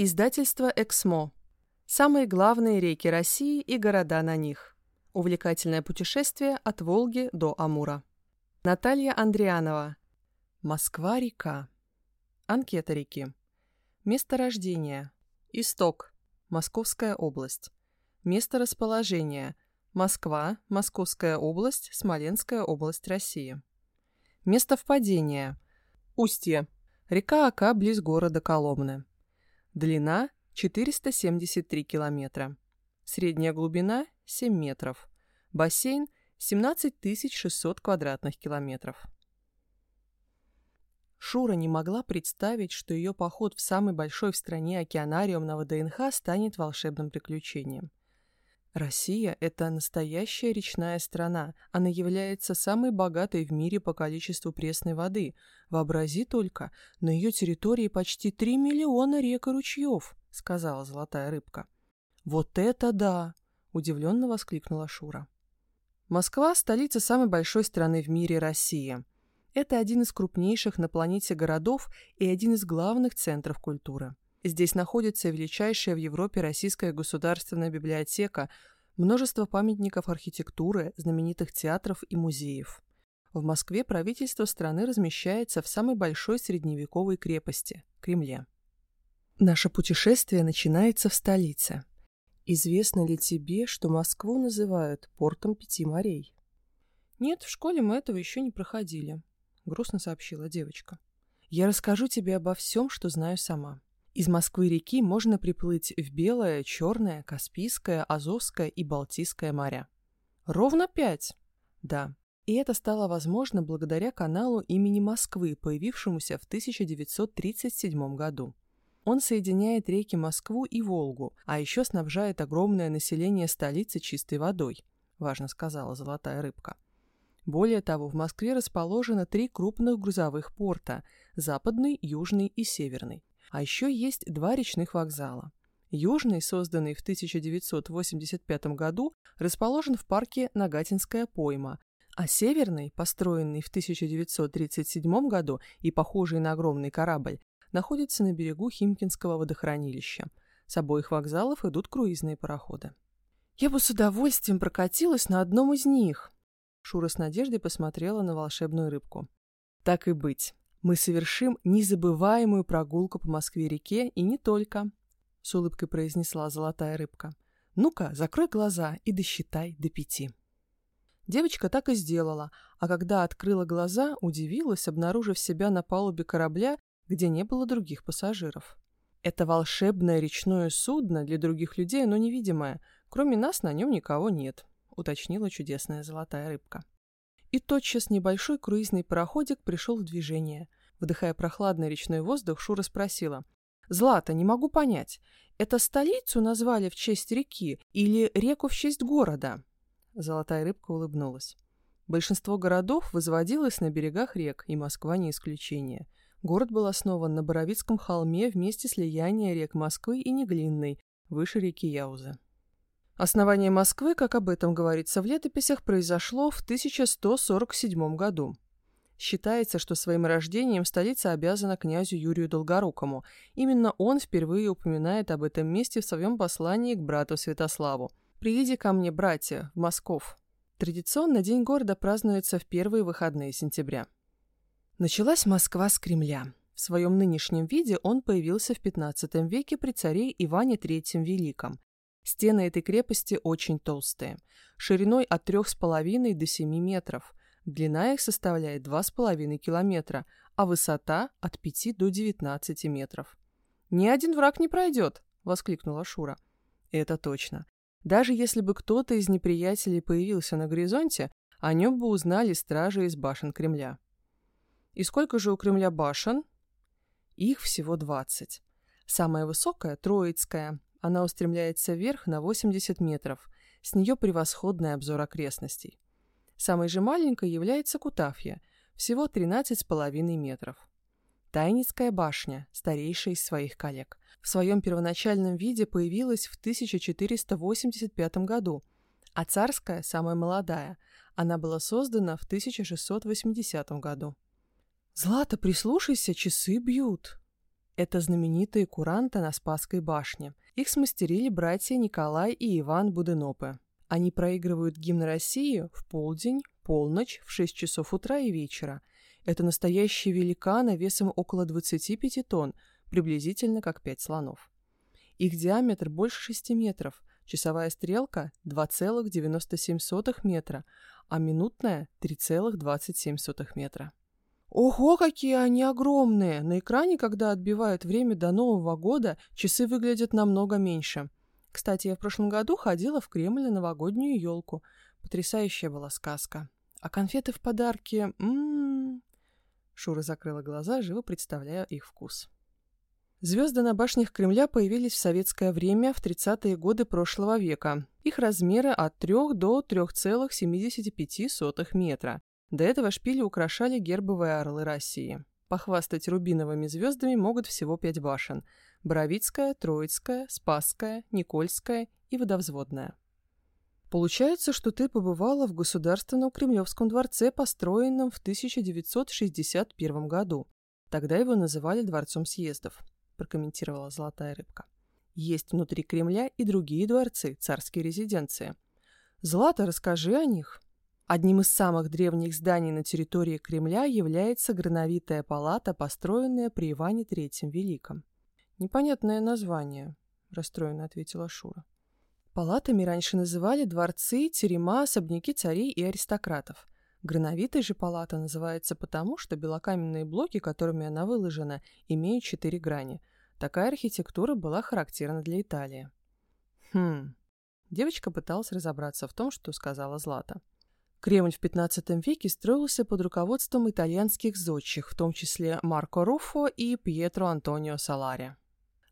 Издательство «Эксмо». Самые главные реки России и города на них. Увлекательное путешествие от Волги до Амура. Наталья Андрианова. Москва-река. Анкета реки. Место рождения. Исток. Московская область. Место расположения. Москва, Московская область, Смоленская область России. Место впадения. Устье. Река Ака близ города Коломны. Длина 473 километра. Средняя глубина 7 метров. Бассейн 17 600 квадратных километров. Шура не могла представить, что ее поход в самый большой в стране океанариум на ВДНХ станет волшебным приключением. Россия – это настоящая речная страна. Она является самой богатой в мире по количеству пресной воды. Вообрази только, на ее территории почти 3 миллиона рек и ручьев, сказала золотая рыбка. Вот это да! Удивленно воскликнула Шура. Москва – столица самой большой страны в мире России. Это один из крупнейших на планете городов и один из главных центров культуры. Здесь находится величайшая в Европе Российская государственная библиотека, множество памятников архитектуры, знаменитых театров и музеев. В Москве правительство страны размещается в самой большой средневековой крепости – Кремле. Наше путешествие начинается в столице. Известно ли тебе, что Москву называют портом пяти морей? Нет, в школе мы этого еще не проходили, грустно сообщила девочка. Я расскажу тебе обо всем, что знаю сама. Из Москвы-реки можно приплыть в Белое, Черное, Каспийское, Азовское и Балтийское моря. Ровно пять? Да. И это стало возможно благодаря каналу имени Москвы, появившемуся в 1937 году. Он соединяет реки Москву и Волгу, а еще снабжает огромное население столицы чистой водой, важно сказала золотая рыбка. Более того, в Москве расположено три крупных грузовых порта – западный, южный и северный. А еще есть два речных вокзала. Южный, созданный в 1985 году, расположен в парке Нагатинская пойма, а северный, построенный в 1937 году и похожий на огромный корабль, находится на берегу Химкинского водохранилища. С обоих вокзалов идут круизные пароходы. «Я бы с удовольствием прокатилась на одном из них!» Шура с надеждой посмотрела на волшебную рыбку. «Так и быть мы совершим незабываемую прогулку по Москве-реке и не только», — с улыбкой произнесла золотая рыбка. «Ну-ка, закрой глаза и досчитай до пяти». Девочка так и сделала, а когда открыла глаза, удивилась, обнаружив себя на палубе корабля, где не было других пассажиров. Это волшебное речное судно для других людей, но невидимое. Кроме нас на нем никого нет, уточнила чудесная золотая рыбка. И тотчас небольшой круизный пароходик пришел в движение. Вдыхая прохладный речной воздух, Шура спросила. «Злата, не могу понять, это столицу назвали в честь реки или реку в честь города?» Золотая рыбка улыбнулась. Большинство городов возводилось на берегах рек, и Москва не исключение. Город был основан на Боровицком холме вместе слияния рек Москвы и Неглинной, выше реки Яузы. Основание Москвы, как об этом говорится в летописях, произошло в 1147 году. Считается, что своим рождением столица обязана князю Юрию Долгорукому. Именно он впервые упоминает об этом месте в своем послании к брату Святославу. «Прииди ко мне, братья, в Москов». Традиционно День города празднуется в первые выходные сентября. Началась Москва с Кремля. В своем нынешнем виде он появился в XV веке при царе Иване III Великом. Стены этой крепости очень толстые, шириной от 3,5 до 7 метров. Длина их составляет 2,5 километра, а высота от 5 до 19 метров. «Ни один враг не пройдет!» — воскликнула Шура. «Это точно. Даже если бы кто-то из неприятелей появился на горизонте, о нем бы узнали стражи из башен Кремля». «И сколько же у Кремля башен?» «Их всего 20. Самая высокая — Троицкая, она устремляется вверх на 80 метров. С нее превосходный обзор окрестностей. Самой же маленькой является Кутафья, всего 13,5 метров. Тайницкая башня, старейшая из своих коллег, в своем первоначальном виде появилась в 1485 году, а царская, самая молодая, она была создана в 1680 году. «Злата, прислушайся, часы бьют!» Это знаменитые куранты на Спасской башне. Их смастерили братья Николай и Иван Буденопы. Они проигрывают гимн России в полдень, полночь, в 6 часов утра и вечера. Это настоящие великаны весом около 25 тонн, приблизительно как 5 слонов. Их диаметр больше 6 метров, часовая стрелка 2,97 метра, а минутная 3,27 метра. Ого, какие они огромные! На экране, когда отбивают время до Нового года, часы выглядят намного меньше. Кстати, я в прошлом году ходила в Кремль на новогоднюю елку. Потрясающая была сказка. А конфеты в подарке... М-м-м. Шура закрыла глаза, живо представляя их вкус. Звезды на башнях Кремля появились в советское время в 30-е годы прошлого века. Их размеры от 3 до 3,75 метра. До этого шпили украшали гербовые орлы России. Похвастать рубиновыми звездами могут всего пять башен – Боровицкая, Троицкая, Спасская, Никольская и Водовзводная. Получается, что ты побывала в Государственном Кремлевском дворце, построенном в 1961 году. Тогда его называли Дворцом съездов прокомментировала Золотая Рыбка. Есть внутри Кремля и другие дворцы, царские резиденции. Злата, расскажи о них. Одним из самых древних зданий на территории Кремля является Грановитая палата, построенная при Иване Третьем Великом. Непонятное название, расстроенно ответила Шура. Палатами раньше называли дворцы, терема, особняки царей и аристократов. Грановитая же палата называется потому, что белокаменные блоки, которыми она выложена, имеют четыре грани. Такая архитектура была характерна для Италии. Хм. Девочка пыталась разобраться в том, что сказала Злата. Кремль в XV веке строился под руководством итальянских зодчих, в том числе Марко Руффо и Пьетро Антонио Салари.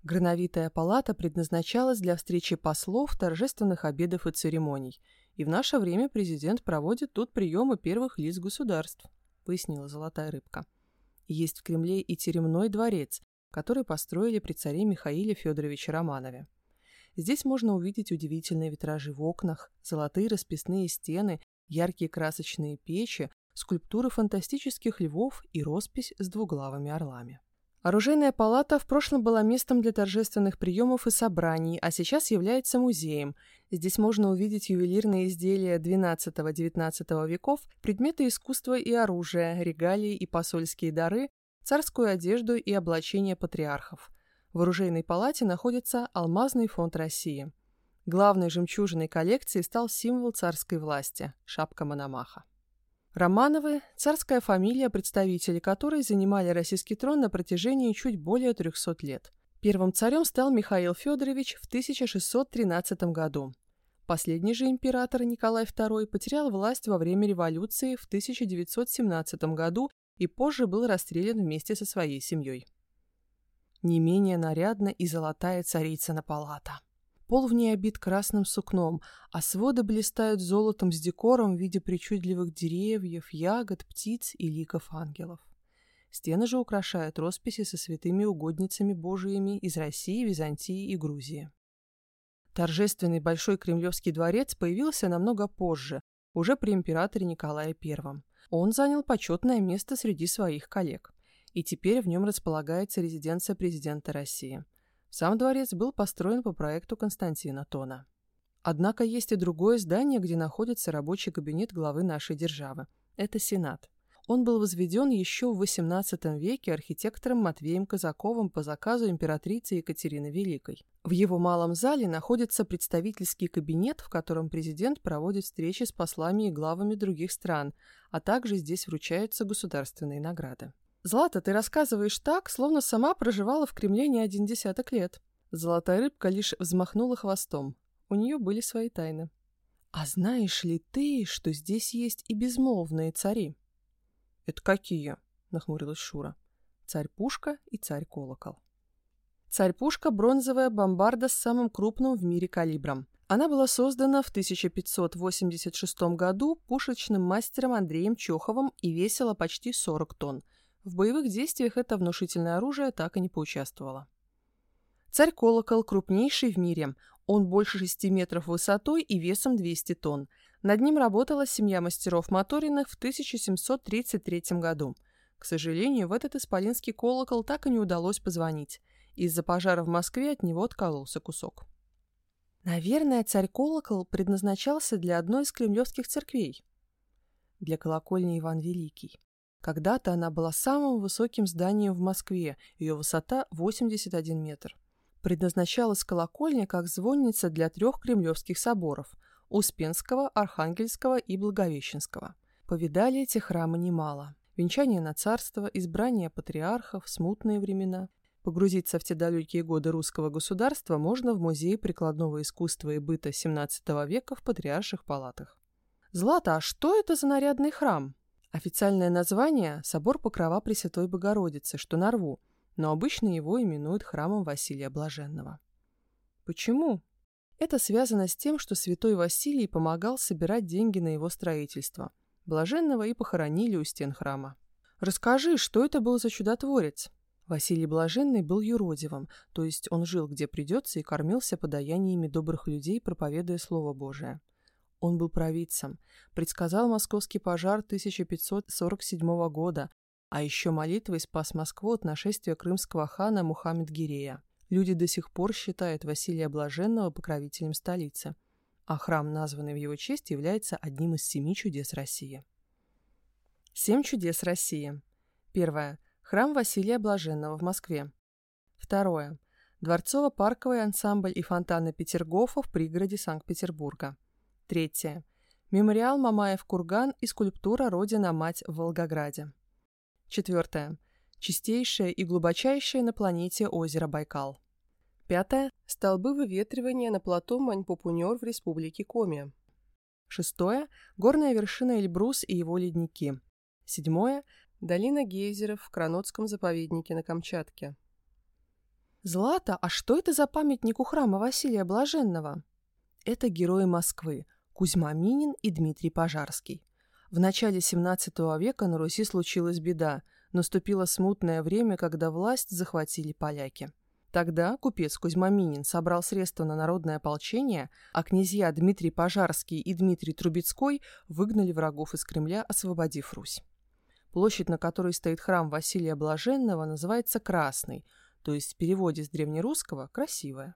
Грановитая палата предназначалась для встречи послов, торжественных обедов и церемоний, и в наше время президент проводит тут приемы первых лиц государств, пояснила Золотая Рыбка. Есть в Кремле и теремной дворец, который построили при царе Михаиле Федоровиче Романове. Здесь можно увидеть удивительные витражи в окнах, золотые расписные стены, яркие красочные печи, скульптуры фантастических львов и роспись с двуглавыми орлами. Оружейная палата в прошлом была местом для торжественных приемов и собраний, а сейчас является музеем. Здесь можно увидеть ювелирные изделия XII-XIX веков, предметы искусства и оружия, регалии и посольские дары, царскую одежду и облачение патриархов. В оружейной палате находится Алмазный фонд России. Главной жемчужиной коллекции стал символ царской власти – шапка Мономаха. Романовы – царская фамилия, представители которой занимали российский трон на протяжении чуть более 300 лет. Первым царем стал Михаил Федорович в 1613 году. Последний же император Николай II потерял власть во время революции в 1917 году и позже был расстрелян вместе со своей семьей. Не менее нарядна и золотая царицына палата. Пол в ней обит красным сукном, а своды блистают золотом с декором в виде причудливых деревьев, ягод, птиц и ликов ангелов. Стены же украшают росписи со святыми угодницами божиими из России, Византии и Грузии. Торжественный Большой Кремлевский дворец появился намного позже, уже при императоре Николае I. Он занял почетное место среди своих коллег, и теперь в нем располагается резиденция президента России. Сам дворец был построен по проекту Константина Тона. Однако есть и другое здание, где находится рабочий кабинет главы нашей державы. Это Сенат. Он был возведен еще в XVIII веке архитектором Матвеем Казаковым по заказу императрицы Екатерины Великой. В его малом зале находится представительский кабинет, в котором президент проводит встречи с послами и главами других стран, а также здесь вручаются государственные награды. «Злата, ты рассказываешь так, словно сама проживала в Кремле не один десяток лет». Золотая рыбка лишь взмахнула хвостом. У нее были свои тайны. «А знаешь ли ты, что здесь есть и безмолвные цари?» «Это какие?» — нахмурилась Шура. «Царь-пушка и царь-колокол». Царь-пушка — бронзовая бомбарда с самым крупным в мире калибром. Она была создана в 1586 году пушечным мастером Андреем Чеховым и весила почти 40 тонн. В боевых действиях это внушительное оружие так и не поучаствовало. Царь-колокол крупнейший в мире. Он больше 6 метров высотой и весом 200 тонн. Над ним работала семья мастеров Моториных в 1733 году. К сожалению, в этот исполинский колокол так и не удалось позвонить. Из-за пожара в Москве от него откололся кусок. Наверное, царь-колокол предназначался для одной из кремлевских церквей. Для колокольни Иван Великий. Когда-то она была самым высоким зданием в Москве, ее высота 81 метр. Предназначалась колокольня как звонница для трех кремлевских соборов – Успенского, Архангельского и Благовещенского. Повидали эти храмы немало. Венчание на царство, избрание патриархов, смутные времена. Погрузиться в те далекие годы русского государства можно в Музее прикладного искусства и быта XVII века в Патриарших палатах. Злата, а что это за нарядный храм? Официальное название – Собор Покрова Пресвятой Богородицы, что на рву, но обычно его именуют храмом Василия Блаженного. Почему? Это связано с тем, что святой Василий помогал собирать деньги на его строительство. Блаженного и похоронили у стен храма. Расскажи, что это был за чудотворец? Василий Блаженный был юродивым, то есть он жил где придется и кормился подаяниями добрых людей, проповедуя Слово Божие. Он был провидцем, предсказал московский пожар 1547 года, а еще молитвой спас Москву от нашествия крымского хана Мухаммед-Гирея. Люди до сих пор считают Василия Блаженного покровителем столицы, а храм, названный в его честь, является одним из семи чудес России. Семь чудес России. Первое. Храм Василия Блаженного в Москве. Второе. Дворцово-парковый ансамбль и фонтаны Петергофа в пригороде Санкт-Петербурга. Третье. Мемориал Мамаев-Курган и скульптура «Родина-мать» в Волгограде. Четвертое. Чистейшее и глубочайшее на планете озеро Байкал. Пятое. Столбы выветривания на плато Маньпопунер в республике Коми. Шестое. Горная вершина Эльбрус и его ледники. Седьмое. Долина гейзеров в Кранотском заповеднике на Камчатке. Злата, а что это за памятник у храма Василия Блаженного? Это герои Москвы, Кузьма Минин и Дмитрий Пожарский. В начале XVII века на Руси случилась беда. Наступило смутное время, когда власть захватили поляки. Тогда купец Кузьма Минин собрал средства на народное ополчение, а князья Дмитрий Пожарский и Дмитрий Трубецкой выгнали врагов из Кремля, освободив Русь. Площадь, на которой стоит храм Василия Блаженного, называется Красный, то есть в переводе с древнерусского «красивая»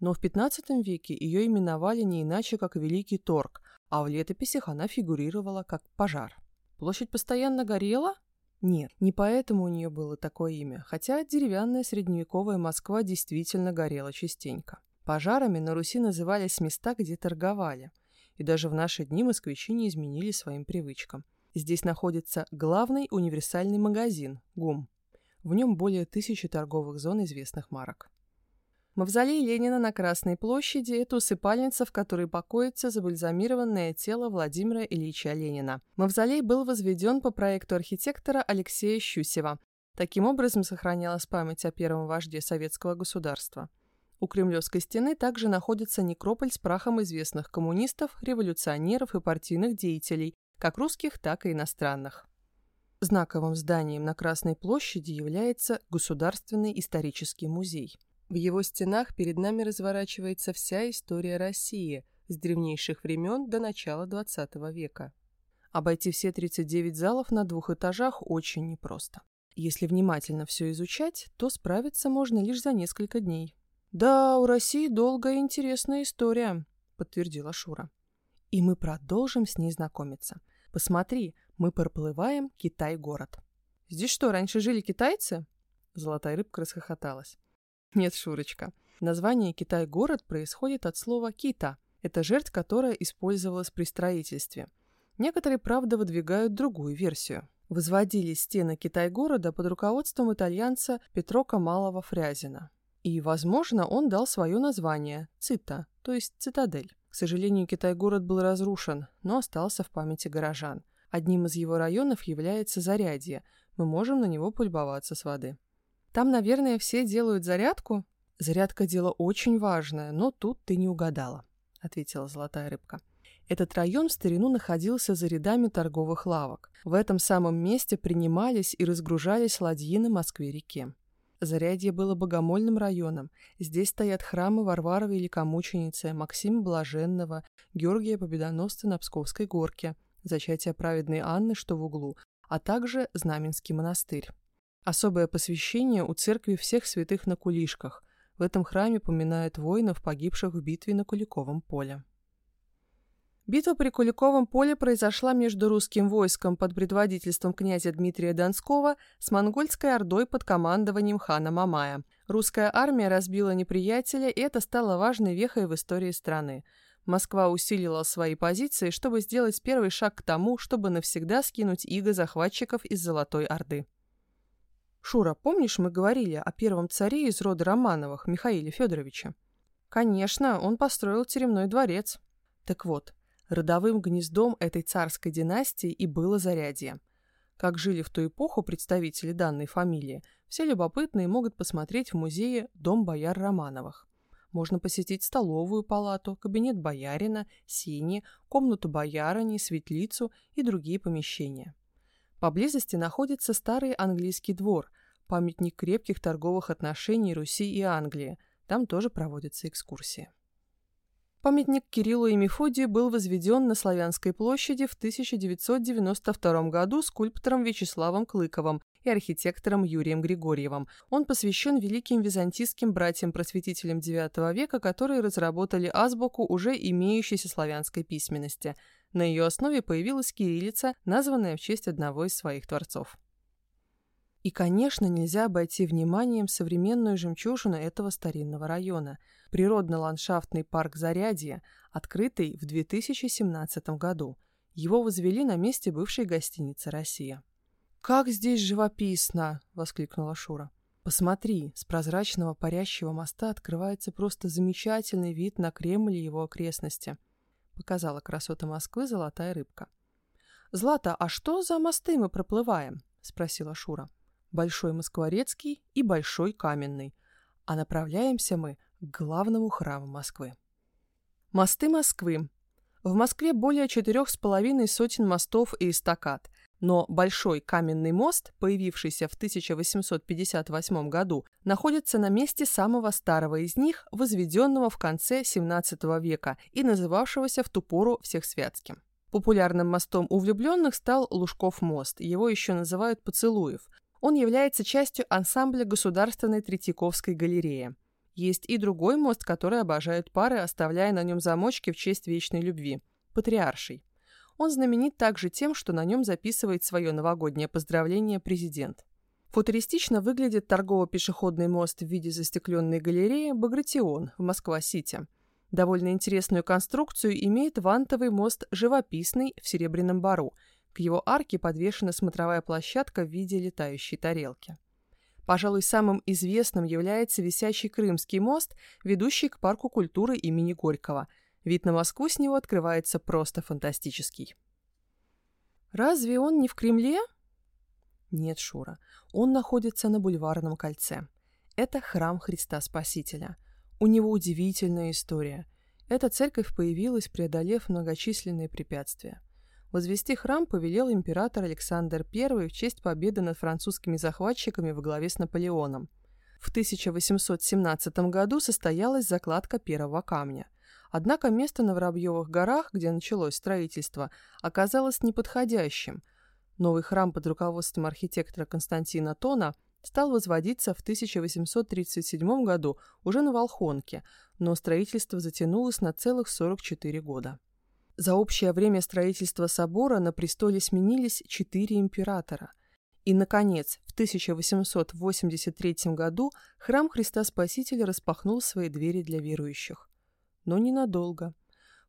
но в XV веке ее именовали не иначе, как Великий Торг, а в летописях она фигурировала как пожар. Площадь постоянно горела? Нет, не поэтому у нее было такое имя, хотя деревянная средневековая Москва действительно горела частенько. Пожарами на Руси назывались места, где торговали. И даже в наши дни москвичи не изменили своим привычкам. Здесь находится главный универсальный магазин ГУМ. В нем более тысячи торговых зон известных марок. Мавзолей Ленина на Красной площади – это усыпальница, в которой покоится забальзамированное тело Владимира Ильича Ленина. Мавзолей был возведен по проекту архитектора Алексея Щусева. Таким образом сохранялась память о первом вожде советского государства. У Кремлевской стены также находится некрополь с прахом известных коммунистов, революционеров и партийных деятелей, как русских, так и иностранных. Знаковым зданием на Красной площади является Государственный исторический музей – в его стенах перед нами разворачивается вся история России с древнейших времен до начала XX века. Обойти все 39 залов на двух этажах очень непросто. Если внимательно все изучать, то справиться можно лишь за несколько дней. «Да, у России долгая и интересная история», — подтвердила Шура. «И мы продолжим с ней знакомиться. Посмотри, мы проплываем Китай-город». «Здесь что, раньше жили китайцы?» Золотая рыбка расхохоталась. Нет, Шурочка. Название Китай-город происходит от слова «кита». Это жертв, которая использовалась при строительстве. Некоторые, правда, выдвигают другую версию. Возводились стены Китай-города под руководством итальянца Петро Камалова-Фрязина. И, возможно, он дал свое название – Цита, то есть цитадель. К сожалению, Китай-город был разрушен, но остался в памяти горожан. Одним из его районов является Зарядье. Мы можем на него полюбоваться с воды. Там, наверное, все делают зарядку. Зарядка – дело очень важное, но тут ты не угадала, – ответила золотая рыбка. Этот район в старину находился за рядами торговых лавок. В этом самом месте принимались и разгружались ладьи на Москве-реке. Зарядье было богомольным районом. Здесь стоят храмы Варвары Великомученицы, Максима Блаженного, Георгия Победоносца на Псковской горке, зачатие праведной Анны, что в углу, а также Знаменский монастырь. Особое посвящение у церкви всех святых на Кулишках. В этом храме поминают воинов, погибших в битве на Куликовом поле. Битва при Куликовом поле произошла между русским войском под предводительством князя Дмитрия Донского с монгольской ордой под командованием хана Мамая. Русская армия разбила неприятеля, и это стало важной вехой в истории страны. Москва усилила свои позиции, чтобы сделать первый шаг к тому, чтобы навсегда скинуть иго захватчиков из Золотой Орды. Шура, помнишь, мы говорили о первом царе из рода Романовых, Михаиле Федоровиче? Конечно, он построил теремной дворец. Так вот, Родовым гнездом этой царской династии и было Зарядье. Как жили в ту эпоху представители данной фамилии, все любопытные могут посмотреть в музее «Дом бояр Романовых». Можно посетить столовую палату, кабинет боярина, сени, комнату боярыни, светлицу и другие помещения. Поблизости находится старый английский двор, памятник крепких торговых отношений Руси и Англии. Там тоже проводятся экскурсии. Памятник Кириллу и Мефодию был возведен на Славянской площади в 1992 году скульптором Вячеславом Клыковым и архитектором Юрием Григорьевым. Он посвящен великим византийским братьям-просветителям IX века, которые разработали азбуку уже имеющейся славянской письменности. На ее основе появилась кириллица, названная в честь одного из своих творцов. И, конечно, нельзя обойти вниманием современную жемчужину этого старинного района – природно-ландшафтный парк Зарядье, открытый в 2017 году. Его возвели на месте бывшей гостиницы «Россия». «Как здесь живописно!» — воскликнула Шура. «Посмотри, с прозрачного парящего моста открывается просто замечательный вид на Кремль и его окрестности», — показала красота Москвы золотая рыбка. «Злата, а что за мосты мы проплываем?» — спросила Шура. «Большой Москворецкий и Большой Каменный. А направляемся мы к главному храму Москвы. Мосты Москвы. В Москве более четырех с половиной сотен мостов и эстакад, но Большой каменный мост, появившийся в 1858 году, находится на месте самого старого из них, возведенного в конце XVII века и называвшегося в ту пору Всехсвятским. Популярным мостом у влюбленных стал Лужков мост, его еще называют Поцелуев. Он является частью ансамбля Государственной Третьяковской галереи. Есть и другой мост, который обожают пары, оставляя на нем замочки в честь вечной любви – Патриарший. Он знаменит также тем, что на нем записывает свое новогоднее поздравление президент. Футуристично выглядит торгово-пешеходный мост в виде застекленной галереи «Багратион» в Москва-Сити. Довольно интересную конструкцию имеет вантовый мост «Живописный» в Серебряном Бару. К его арке подвешена смотровая площадка в виде летающей тарелки. Пожалуй, самым известным является висящий Крымский мост, ведущий к парку культуры имени Горького. Вид на Москву с него открывается просто фантастический. Разве он не в Кремле? Нет, Шура. Он находится на Бульварном кольце. Это храм Христа Спасителя. У него удивительная история. Эта церковь появилась, преодолев многочисленные препятствия. Возвести храм повелел император Александр I в честь победы над французскими захватчиками во главе с Наполеоном. В 1817 году состоялась закладка первого камня. Однако место на Воробьевых горах, где началось строительство, оказалось неподходящим. Новый храм под руководством архитектора Константина Тона стал возводиться в 1837 году уже на Волхонке, но строительство затянулось на целых 44 года. За общее время строительства собора на престоле сменились четыре императора. И, наконец, в 1883 году храм Христа Спасителя распахнул свои двери для верующих. Но ненадолго.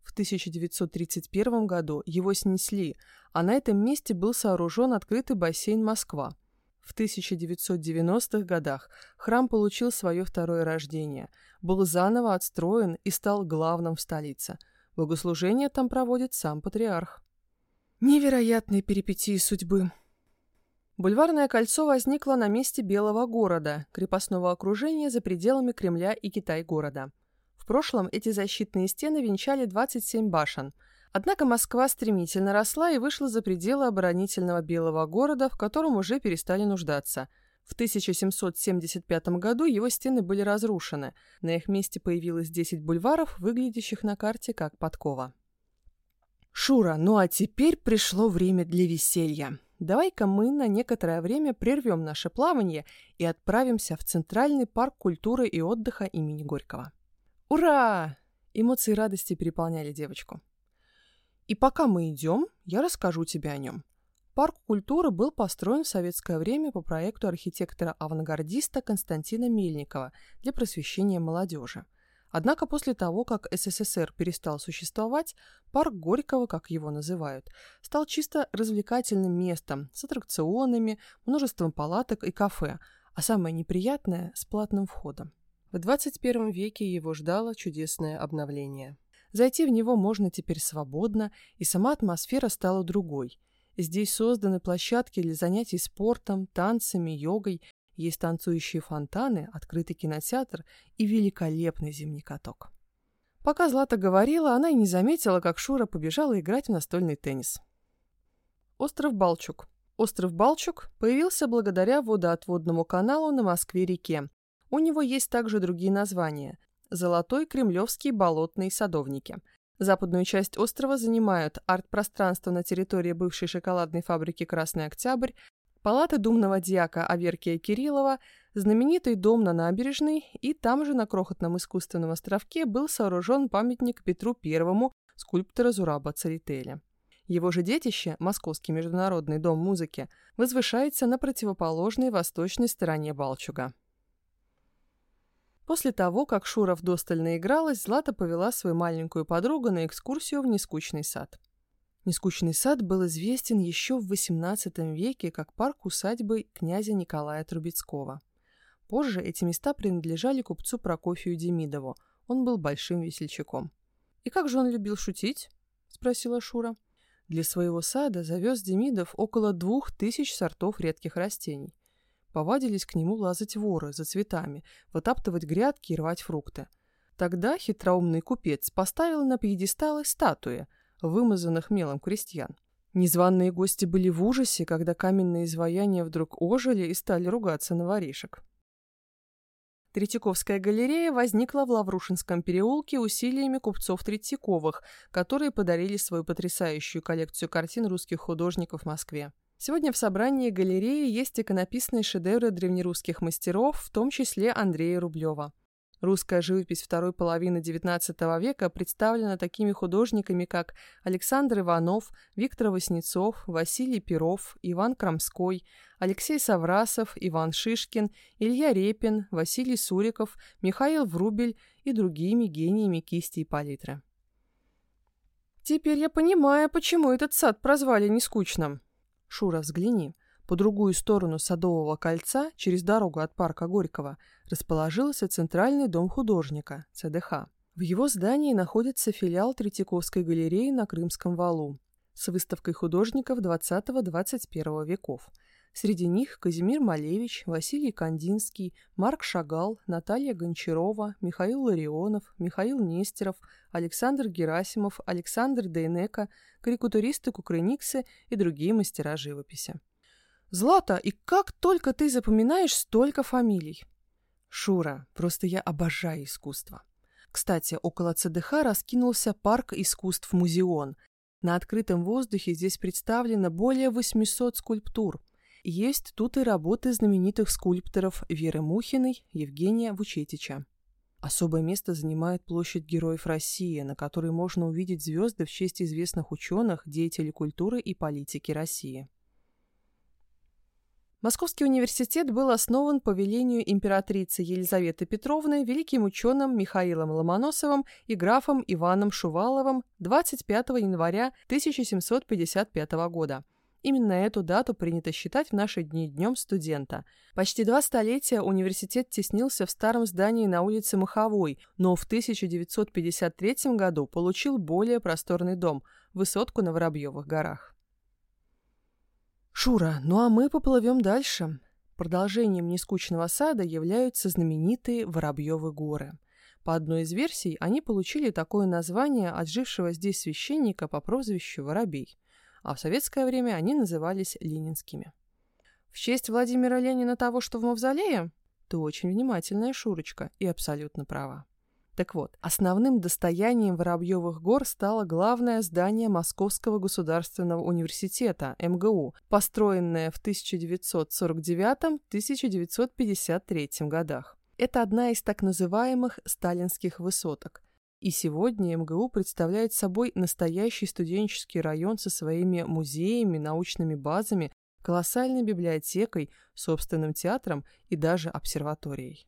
В 1931 году его снесли, а на этом месте был сооружен открытый бассейн «Москва». В 1990-х годах храм получил свое второе рождение, был заново отстроен и стал главным в столице – Богослужение там проводит сам патриарх. Невероятные перипетии судьбы. Бульварное кольцо возникло на месте Белого города, крепостного окружения за пределами Кремля и Китай-города. В прошлом эти защитные стены венчали 27 башен. Однако Москва стремительно росла и вышла за пределы оборонительного Белого города, в котором уже перестали нуждаться – в 1775 году его стены были разрушены. На их месте появилось 10 бульваров, выглядящих на карте как подкова. «Шура, ну а теперь пришло время для веселья. давай-ка мы на некоторое время прервем наше плавание и отправимся в Центральный парк культуры и отдыха имени Горького. Ура! Эмоции радости переполняли девочку. И пока мы идем, я расскажу тебе о нем. Парк культуры был построен в советское время по проекту архитектора-авангардиста Константина Мельникова для просвещения молодежи. Однако после того, как СССР перестал существовать, парк Горького, как его называют, стал чисто развлекательным местом с аттракционами, множеством палаток и кафе, а самое неприятное – с платным входом. В 21 веке его ждало чудесное обновление. Зайти в него можно теперь свободно, и сама атмосфера стала другой. Здесь созданы площадки для занятий спортом, танцами, йогой, есть танцующие фонтаны, открытый кинотеатр и великолепный зимний каток. Пока Злата говорила, она и не заметила, как Шура побежала играть в настольный теннис. Остров Балчук. Остров Балчук появился благодаря водоотводному каналу на Москве-реке. У него есть также другие названия Золотой Кремлевский болотный садовники. Западную часть острова занимают арт-пространство на территории бывшей шоколадной фабрики «Красный Октябрь», палаты думного дьяка Аверкия Кириллова, знаменитый дом на набережной, и там же на крохотном искусственном островке был сооружен памятник Петру Первому скульптора Зураба Царителя. Его же детище, Московский международный дом музыки, возвышается на противоположной восточной стороне Балчуга. После того, как Шура вдосталь наигралась, Злата повела свою маленькую подругу на экскурсию в Нескучный сад. Нескучный сад был известен еще в XVIII веке как парк усадьбы князя Николая Трубецкого. Позже эти места принадлежали купцу Прокофию Демидову, он был большим весельчаком. «И как же он любил шутить?» – спросила Шура. Для своего сада завез Демидов около двух тысяч сортов редких растений. Повадились к нему лазать воры за цветами, вытаптывать грядки и рвать фрукты. Тогда хитроумный купец поставил на пьедесталы статуи, вымазанных мелом крестьян. Незваные гости были в ужасе, когда каменные изваяния вдруг ожили и стали ругаться на воришек. Третьяковская галерея возникла в Лаврушинском переулке усилиями купцов Третьяковых, которые подарили свою потрясающую коллекцию картин русских художников Москве. Сегодня в собрании галереи есть иконописные шедевры древнерусских мастеров, в том числе Андрея Рублева. Русская живопись второй половины XIX века представлена такими художниками, как Александр Иванов, Виктор Васнецов, Василий Перов, Иван Крамской, Алексей Саврасов, Иван Шишкин, Илья Репин, Василий Суриков, Михаил Врубель и другими гениями кисти и палитры. Теперь я понимаю, почему этот сад прозвали нескучным. Шура, взгляни. По другую сторону Садового кольца, через дорогу от парка Горького, расположился Центральный дом художника, ЦДХ. В его здании находится филиал Третьяковской галереи на Крымском валу с выставкой художников 20-21 веков. Среди них Казимир Малевич, Василий Кандинский, Марк Шагал, Наталья Гончарова, Михаил Ларионов, Михаил Нестеров, Александр Герасимов, Александр Дейнека, карикатуристы Кукрыниксы и другие мастера живописи. «Злата, и как только ты запоминаешь столько фамилий!» «Шура, просто я обожаю искусство!» Кстати, около ЦДХ раскинулся парк искусств «Музеон». На открытом воздухе здесь представлено более 800 скульптур. Есть тут и работы знаменитых скульпторов Веры Мухиной, Евгения Вучетича. Особое место занимает площадь Героев России, на которой можно увидеть звезды в честь известных ученых, деятелей культуры и политики России. Московский университет был основан по велению императрицы Елизаветы Петровны великим ученым Михаилом Ломоносовым и графом Иваном Шуваловым 25 января 1755 года. Именно эту дату принято считать в наши дни днем студента. Почти два столетия университет теснился в старом здании на улице Маховой, но в 1953 году получил более просторный дом – высотку на Воробьевых горах. Шура, ну а мы поплывем дальше. Продолжением нескучного сада являются знаменитые Воробьевы горы. По одной из версий, они получили такое название от жившего здесь священника по прозвищу Воробей, а в советское время они назывались Ленинскими. В честь Владимира Ленина того, что в мавзолее? Ты очень внимательная, Шурочка, и абсолютно права. Так вот, основным достоянием Воробьевых гор стало главное здание Московского государственного университета, МГУ, построенное в 1949-1953 годах. Это одна из так называемых сталинских высоток. И сегодня МГУ представляет собой настоящий студенческий район со своими музеями, научными базами, колоссальной библиотекой, собственным театром и даже обсерваторией.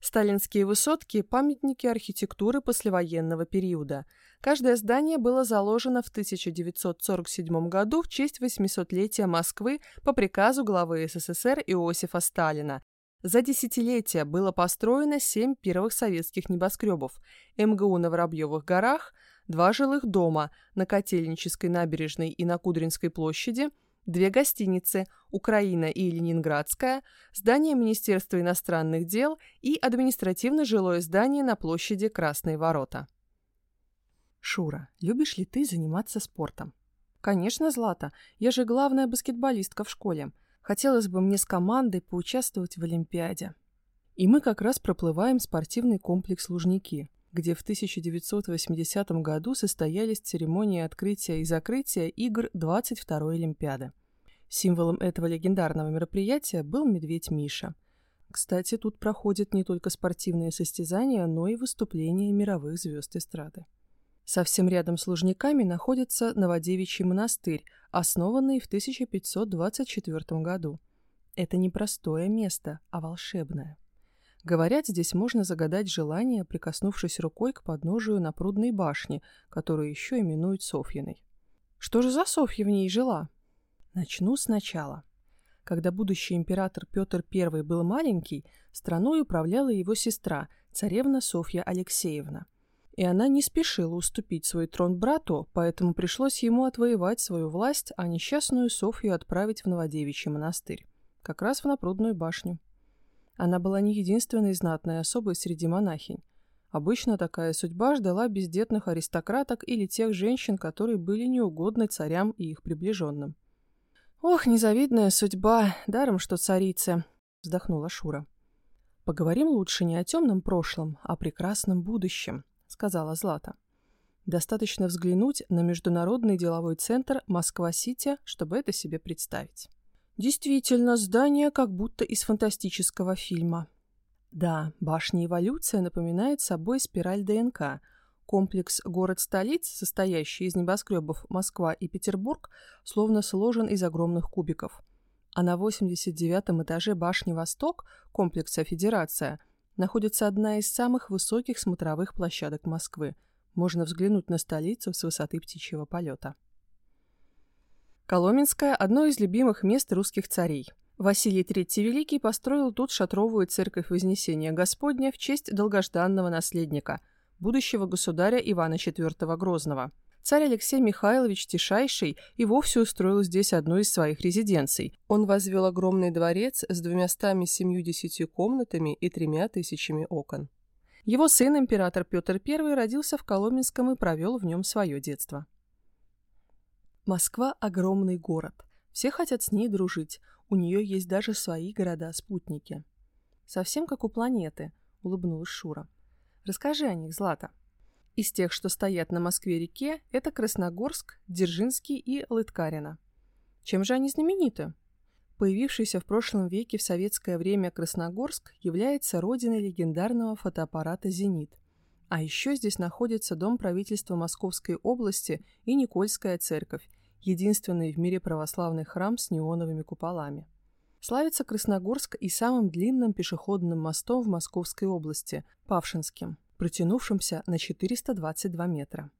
Сталинские высотки – памятники архитектуры послевоенного периода. Каждое здание было заложено в 1947 году в честь 800-летия Москвы по приказу главы СССР Иосифа Сталина. За десятилетия было построено семь первых советских небоскребов – МГУ на Воробьевых горах, два жилых дома на Котельнической набережной и на Кудринской площади – две гостиницы «Украина» и «Ленинградская», здание Министерства иностранных дел и административно-жилое здание на площади Красные ворота. Шура, любишь ли ты заниматься спортом? Конечно, Злата. Я же главная баскетболистка в школе. Хотелось бы мне с командой поучаствовать в Олимпиаде. И мы как раз проплываем спортивный комплекс «Лужники», где в 1980 году состоялись церемонии открытия и закрытия игр 22-й Олимпиады. Символом этого легендарного мероприятия был медведь Миша. Кстати, тут проходят не только спортивные состязания, но и выступления мировых звезд эстрады. Совсем рядом с Лужниками находится Новодевичий монастырь, основанный в 1524 году. Это не простое место, а волшебное. Говорят, здесь можно загадать желание, прикоснувшись рукой к подножию на прудной башне, которую еще именуют Софьиной. Что же за Софья в ней жила? Начну сначала. Когда будущий император Петр I был маленький, страной управляла его сестра, царевна Софья Алексеевна. И она не спешила уступить свой трон брату, поэтому пришлось ему отвоевать свою власть, а несчастную Софью отправить в Новодевичий монастырь, как раз в Напрудную башню. Она была не единственной знатной особой среди монахинь. Обычно такая судьба ждала бездетных аристократок или тех женщин, которые были неугодны царям и их приближенным. «Ох, незавидная судьба, даром что царица!» — вздохнула Шура. «Поговорим лучше не о темном прошлом, а о прекрасном будущем», — сказала Злата. «Достаточно взглянуть на Международный деловой центр Москва-Сити, чтобы это себе представить». «Действительно, здание как будто из фантастического фильма». Да, башня эволюция напоминает собой спираль ДНК — Комплекс город-столиц, состоящий из небоскребов Москва и Петербург, словно сложен из огромных кубиков. А на 89-м этаже башни «Восток» комплекса «Федерация» находится одна из самых высоких смотровых площадок Москвы. Можно взглянуть на столицу с высоты птичьего полета. Коломенское – одно из любимых мест русских царей. Василий III Великий построил тут шатровую церковь Вознесения Господня в честь долгожданного наследника – будущего государя Ивана IV Грозного. Царь Алексей Михайлович Тишайший и вовсе устроил здесь одну из своих резиденций. Он возвел огромный дворец с двумястами семьюдесятью комнатами и тремя тысячами окон. Его сын, император Петр I, родился в Коломенском и провел в нем свое детство. Москва – огромный город. Все хотят с ней дружить. У нее есть даже свои города-спутники. Совсем как у планеты, улыбнулась Шура. Расскажи о них, Злата. Из тех, что стоят на Москве-реке, это Красногорск, Дзержинский и Лыткарино. Чем же они знамениты? Появившийся в прошлом веке в советское время Красногорск является родиной легендарного фотоаппарата «Зенит». А еще здесь находится Дом правительства Московской области и Никольская церковь, единственный в мире православный храм с неоновыми куполами. Славится Красногорск и самым длинным пешеходным мостом в Московской области – Павшинским, протянувшимся на 422 метра.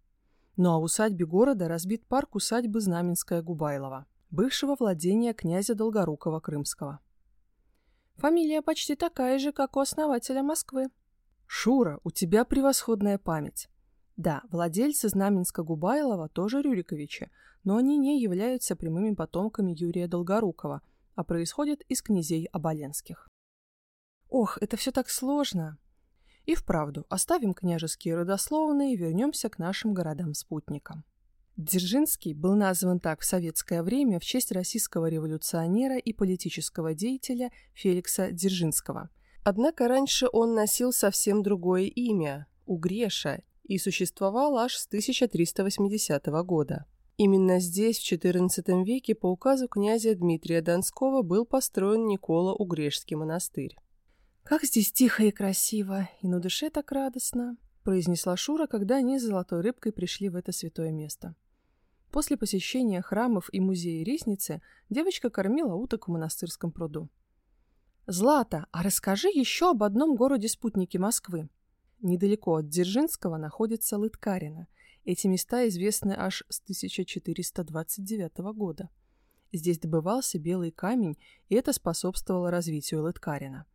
Ну а в усадьбе города разбит парк усадьбы Знаменская Губайлова, бывшего владения князя Долгорукова Крымского. Фамилия почти такая же, как у основателя Москвы. Шура, у тебя превосходная память. Да, владельцы Знаменска-Губайлова тоже Рюриковичи, но они не являются прямыми потомками Юрия Долгорукова, а происходит из князей Оболенских. Ох, это все так сложно. И вправду, оставим княжеские родословные и вернемся к нашим городам-спутникам. Дзержинский был назван так в советское время в честь российского революционера и политического деятеля Феликса Дзержинского. Однако раньше он носил совсем другое имя – Угреша, и существовал аж с 1380 года. Именно здесь, в XIV веке, по указу князя Дмитрия Донского был построен Никола Угрешский монастырь. «Как здесь тихо и красиво, и на душе так радостно», — произнесла Шура, когда они с Золотой Рыбкой пришли в это святое место. После посещения храмов и музея Ресницы девочка кормила уток в монастырском пруду. «Злата, а расскажи еще об одном городе-спутнике Москвы». Недалеко от Дзержинского находится Лыткарино — эти места известны аж с 1429 года. Здесь добывался белый камень, и это способствовало развитию Лыткарина.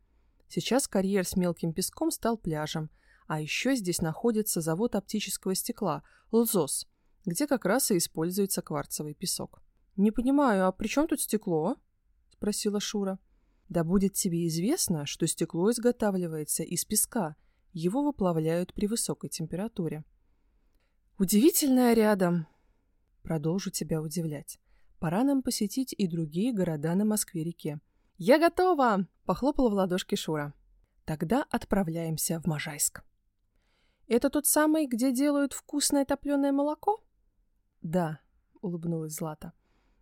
Сейчас карьер с мелким песком стал пляжем, а еще здесь находится завод оптического стекла «Лзос», где как раз и используется кварцевый песок. «Не понимаю, а при чем тут стекло?» – спросила Шура. «Да будет тебе известно, что стекло изготавливается из песка. Его выплавляют при высокой температуре. Удивительное рядом. Продолжу тебя удивлять. Пора нам посетить и другие города на Москве-реке. Я готова! Похлопала в ладошки Шура. Тогда отправляемся в Можайск. Это тот самый, где делают вкусное топленое молоко? Да, улыбнулась Злата.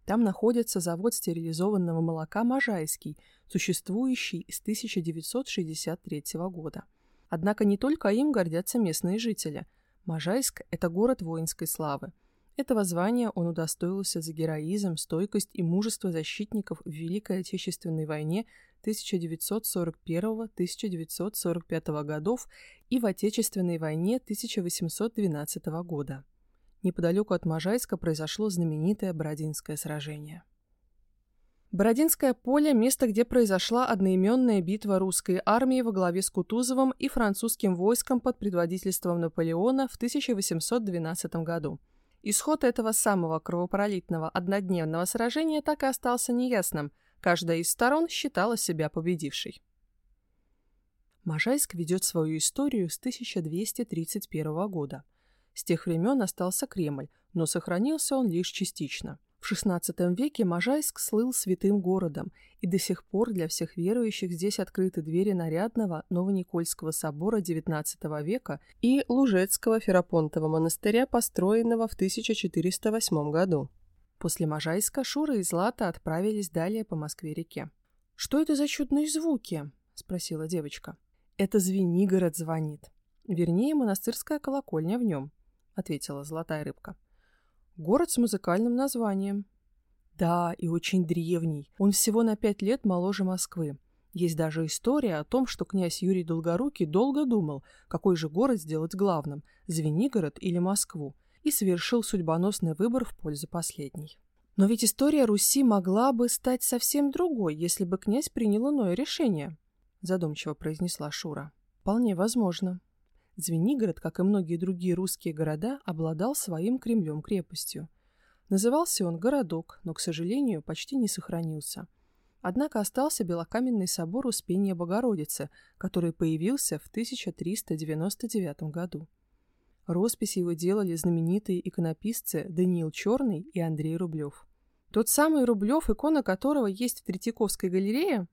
Там находится завод стерилизованного молока «Можайский», существующий с 1963 года. Однако не только им гордятся местные жители – Можайск – это город воинской славы. Этого звания он удостоился за героизм, стойкость и мужество защитников в Великой Отечественной войне 1941-1945 годов и в Отечественной войне 1812 года. Неподалеку от Можайска произошло знаменитое Бородинское сражение. Бородинское поле – место, где произошла одноименная битва русской армии во главе с Кутузовым и французским войском под предводительством Наполеона в 1812 году. Исход этого самого кровопролитного однодневного сражения так и остался неясным. Каждая из сторон считала себя победившей. Можайск ведет свою историю с 1231 года. С тех времен остался Кремль, но сохранился он лишь частично – в XVI веке Можайск слыл святым городом, и до сих пор для всех верующих здесь открыты двери нарядного Новоникольского собора XIX века и Лужецкого Ферапонтова монастыря, построенного в 1408 году. После Можайска Шура и Злата отправились далее по Москве-реке. «Что это за чудные звуки?» – спросила девочка. «Это Звенигород звонит. Вернее, монастырская колокольня в нем», – ответила Золотая Рыбка. Город с музыкальным названием. Да, и очень древний. Он всего на пять лет моложе Москвы. Есть даже история о том, что князь Юрий Долгорукий долго думал, какой же город сделать главным – Звенигород или Москву, и совершил судьбоносный выбор в пользу последней. Но ведь история Руси могла бы стать совсем другой, если бы князь принял иное решение, задумчиво произнесла Шура. Вполне возможно. Звенигород, как и многие другие русские города, обладал своим Кремлем-крепостью. Назывался он городок, но, к сожалению, почти не сохранился. Однако остался белокаменный собор Успения Богородицы, который появился в 1399 году. Росписи его делали знаменитые иконописцы Даниил Черный и Андрей Рублев. Тот самый Рублев, икона которого есть в Третьяковской галерее?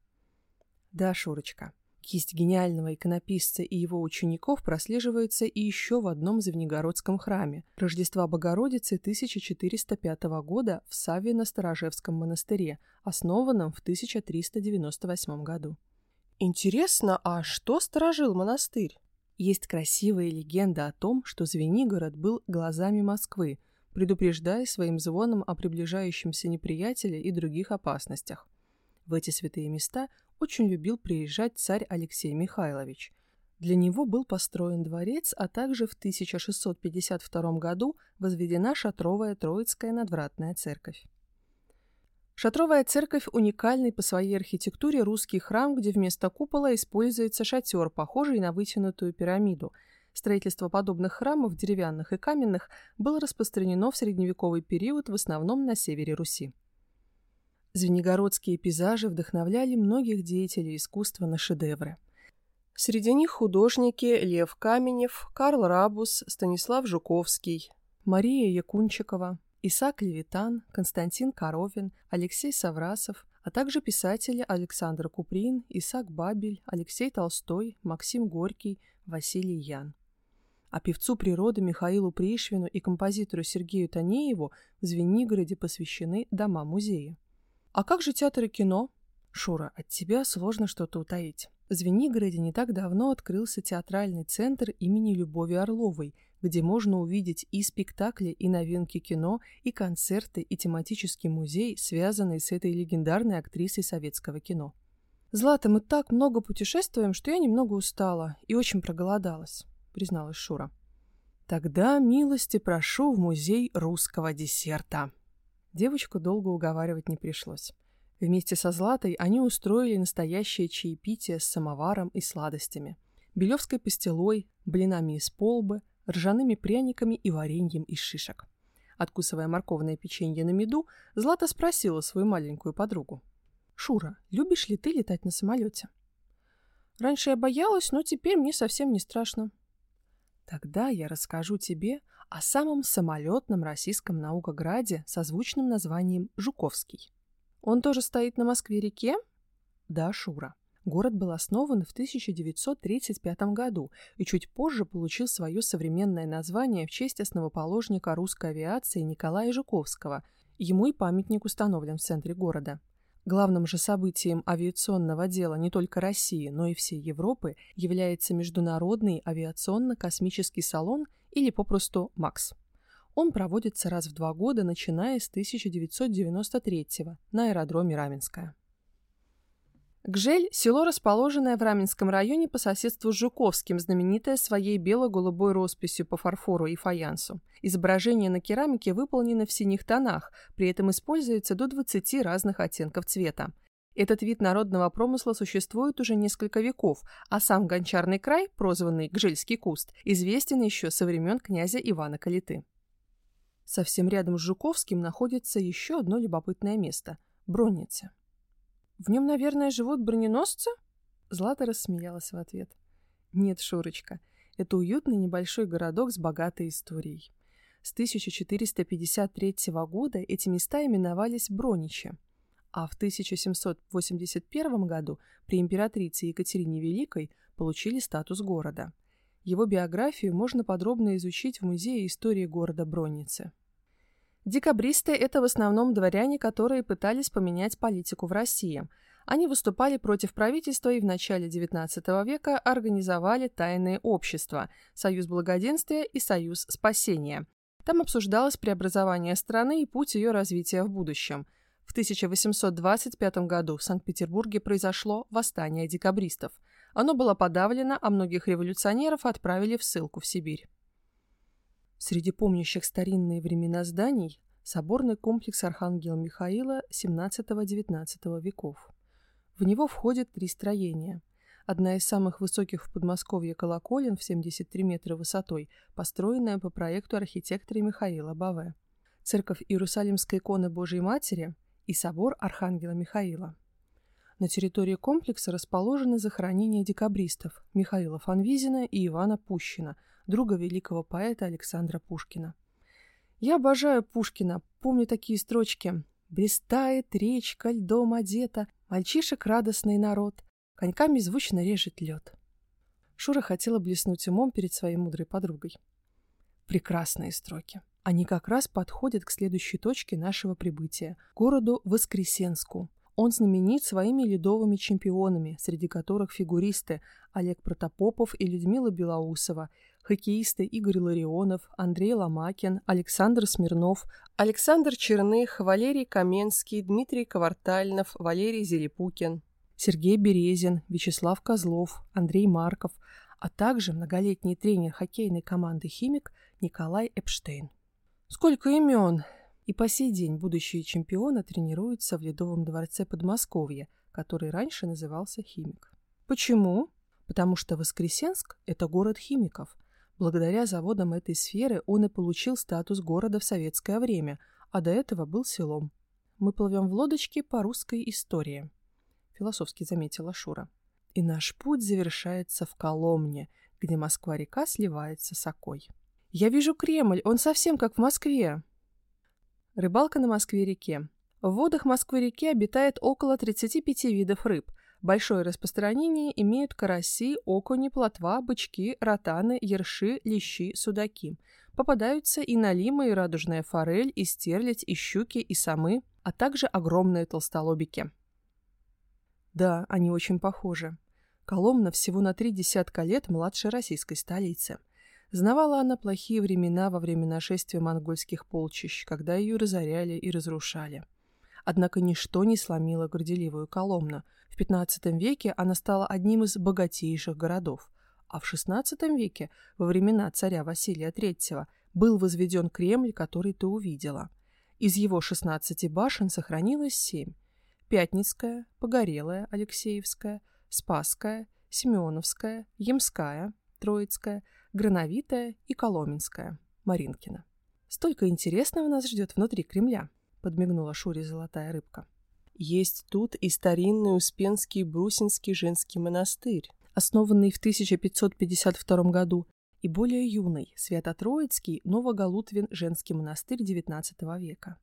Да, Шурочка, Кисть гениального иконописца и его учеников прослеживается и еще в одном Звенигородском храме Рождества Богородицы 1405 года в Савино-Сторожевском монастыре, основанном в 1398 году. Интересно, а что сторожил монастырь? Есть красивая легенда о том, что Звенигород был глазами Москвы, предупреждая своим звоном о приближающемся неприятеле и других опасностях. В эти святые места очень любил приезжать царь Алексей Михайлович. Для него был построен дворец, а также в 1652 году возведена шатровая Троицкая надвратная церковь. Шатровая церковь – уникальный по своей архитектуре русский храм, где вместо купола используется шатер, похожий на вытянутую пирамиду. Строительство подобных храмов, деревянных и каменных, было распространено в средневековый период в основном на севере Руси. Звенигородские пейзажи вдохновляли многих деятелей искусства на шедевры. Среди них художники Лев Каменев, Карл Рабус, Станислав Жуковский, Мария Якунчикова, Исаак Левитан, Константин Коровин, Алексей Саврасов, а также писатели Александр Куприн, Исаак Бабель, Алексей Толстой, Максим Горький, Василий Ян. А певцу природы Михаилу Пришвину и композитору Сергею Танееву в Звенигороде посвящены дома-музеи. А как же театр и кино? Шура, от тебя сложно что-то утаить. В Звенигороде не так давно открылся театральный центр имени Любови Орловой, где можно увидеть и спектакли, и новинки кино, и концерты, и тематический музей, связанный с этой легендарной актрисой советского кино. «Злата, мы так много путешествуем, что я немного устала и очень проголодалась», — призналась Шура. «Тогда милости прошу в музей русского десерта». Девочку долго уговаривать не пришлось. Вместе со Златой они устроили настоящее чаепитие с самоваром и сладостями. Белевской пастилой, блинами из полбы, ржаными пряниками и вареньем из шишек. Откусывая морковное печенье на меду, Злата спросила свою маленькую подругу. «Шура, любишь ли ты летать на самолете?» «Раньше я боялась, но теперь мне совсем не страшно». «Тогда я расскажу тебе о самом самолетном российском наукограде со звучным названием Жуковский. Он тоже стоит на Москве-реке?» «Да, Шура. Город был основан в 1935 году и чуть позже получил свое современное название в честь основоположника русской авиации Николая Жуковского. Ему и памятник установлен в центре города. Главным же событием авиационного дела не только России, но и всей Европы является Международный авиационно-космический салон или попросту МАКС. Он проводится раз в два года, начиная с 1993 на аэродроме Раменское. Гжель – село, расположенное в Раменском районе по соседству с Жуковским, знаменитое своей бело-голубой росписью по фарфору и фаянсу. Изображение на керамике выполнено в синих тонах, при этом используется до 20 разных оттенков цвета. Этот вид народного промысла существует уже несколько веков, а сам гончарный край, прозванный Гжельский куст, известен еще со времен князя Ивана Калиты. Совсем рядом с Жуковским находится еще одно любопытное место – Бронница. В нем, наверное, живут броненосцы?» Злата рассмеялась в ответ. «Нет, Шурочка, это уютный небольшой городок с богатой историей. С 1453 года эти места именовались Броничи, а в 1781 году при императрице Екатерине Великой получили статус города. Его биографию можно подробно изучить в Музее истории города Бронницы. Декабристы – это в основном дворяне, которые пытались поменять политику в России. Они выступали против правительства и в начале XIX века организовали тайные общества – Союз Благоденствия и Союз Спасения. Там обсуждалось преобразование страны и путь ее развития в будущем. В 1825 году в Санкт-Петербурге произошло восстание декабристов. Оно было подавлено, а многих революционеров отправили в ссылку в Сибирь. Среди помнящих старинные времена зданий – соборный комплекс Архангела Михаила XVII-XIX веков. В него входят три строения. Одна из самых высоких в Подмосковье колоколен в 73 метра высотой, построенная по проекту архитектора Михаила Баве. Церковь Иерусалимской иконы Божьей Матери и собор Архангела Михаила. На территории комплекса расположены захоронения декабристов Михаила Фанвизина и Ивана Пущина – друга великого поэта Александра Пушкина. Я обожаю Пушкина, помню такие строчки. «Блистает речка, льдом одета, мальчишек радостный народ, коньками звучно режет лед». Шура хотела блеснуть умом перед своей мудрой подругой. Прекрасные строки. Они как раз подходят к следующей точке нашего прибытия – городу Воскресенску. Он знаменит своими ледовыми чемпионами, среди которых фигуристы Олег Протопопов и Людмила Белоусова – хоккеисты Игорь Ларионов, Андрей Ломакин, Александр Смирнов, Александр Черных, Валерий Каменский, Дмитрий Ковартальнов, Валерий Зелепукин, Сергей Березин, Вячеслав Козлов, Андрей Марков, а также многолетний тренер хоккейной команды «Химик» Николай Эпштейн. Сколько имен! И по сей день будущие чемпионы тренируются в Ледовом дворце Подмосковья, который раньше назывался «Химик». Почему? Потому что Воскресенск – это город химиков, Благодаря заводам этой сферы он и получил статус города в советское время, а до этого был селом. Мы плывем в лодочке по русской истории, философски заметила Шура. И наш путь завершается в Коломне, где Москва-река сливается с Окой. Я вижу Кремль, он совсем как в Москве. Рыбалка на Москве-реке. В водах Москвы-реки обитает около 35 видов рыб. Большое распространение имеют караси, окуни, плотва, бычки, ротаны, ерши, лещи, судаки. Попадаются и налима, и радужная форель, и стерлядь, и щуки, и самы, а также огромные толстолобики. Да, они очень похожи. Коломна всего на три десятка лет младше российской столицы. Знавала она плохие времена во время нашествия монгольских полчищ, когда ее разоряли и разрушали. Однако ничто не сломило горделивую Коломну. В XV веке она стала одним из богатейших городов, а в XVI веке, во времена царя Василия III, был возведен Кремль, который ты увидела. Из его 16 башен сохранилось семь. Пятницкая, Погорелая, Алексеевская, Спасская, Семеновская, Ямская, Троицкая, Грановитая и Коломенская, Маринкина. Столько интересного нас ждет внутри Кремля. — подмигнула Шуре золотая рыбка. «Есть тут и старинный Успенский Брусинский женский монастырь, основанный в 1552 году, и более юный Свято-Троицкий Новоголутвин женский монастырь XIX века.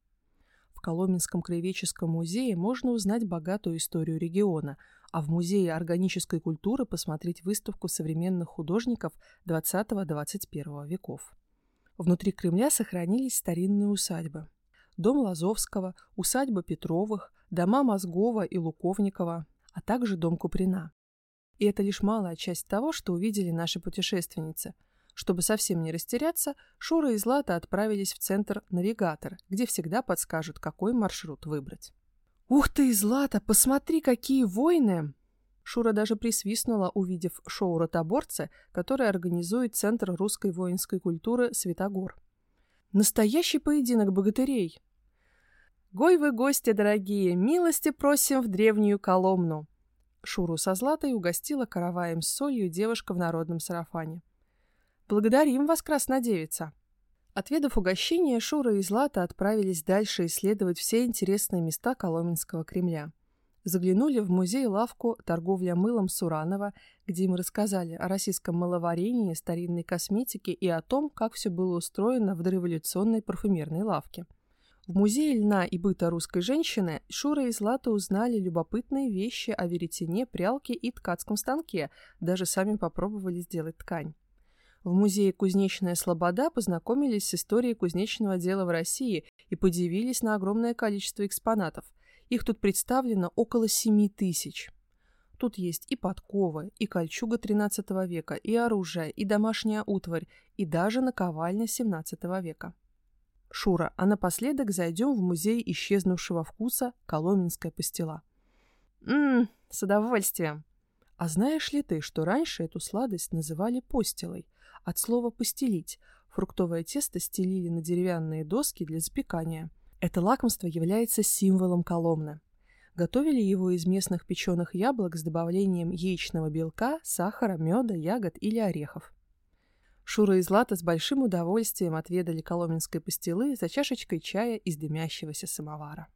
В Коломенском краеведческом музее можно узнать богатую историю региона, а в Музее органической культуры посмотреть выставку современных художников XX-XXI веков. Внутри Кремля сохранились старинные усадьбы дом Лазовского, усадьба Петровых, дома Мозгова и Луковникова, а также дом Куприна. И это лишь малая часть того, что увидели наши путешественницы. Чтобы совсем не растеряться, Шура и Злата отправились в центр «Навигатор», где всегда подскажут, какой маршрут выбрать. «Ух ты, Злата, посмотри, какие войны!» Шура даже присвистнула, увидев шоу «Ротоборцы», которое организует Центр русской воинской культуры «Светогор». «Настоящий поединок богатырей!» Гой вы, гости дорогие, милости просим в древнюю Коломну!» Шуру со Златой угостила караваем с солью девушка в народном сарафане. «Благодарим вас, краснодевица!» Отведав угощение, Шура и Злата отправились дальше исследовать все интересные места Коломенского Кремля. Заглянули в музей-лавку «Торговля мылом Суранова», где им рассказали о российском мыловарении, старинной косметике и о том, как все было устроено в дореволюционной парфюмерной лавке – в Музее льна и быта русской женщины Шура и Злата узнали любопытные вещи о веретене, прялке и ткацком станке, даже сами попробовали сделать ткань. В музее «Кузнечная слобода» познакомились с историей кузнечного дела в России и подивились на огромное количество экспонатов. Их тут представлено около семи тысяч. Тут есть и подковы, и кольчуга XIII века, и оружие, и домашняя утварь, и даже наковальня XVII века. Шура, а напоследок зайдем в музей исчезнувшего вкуса «Коломенская пастила». Ммм, с удовольствием. А знаешь ли ты, что раньше эту сладость называли постилой? От слова «постелить». Фруктовое тесто стелили на деревянные доски для запекания. Это лакомство является символом Коломны. Готовили его из местных печеных яблок с добавлением яичного белка, сахара, меда, ягод или орехов. Шура и Злата с большим удовольствием отведали коломенской пастилы за чашечкой чая из дымящегося самовара.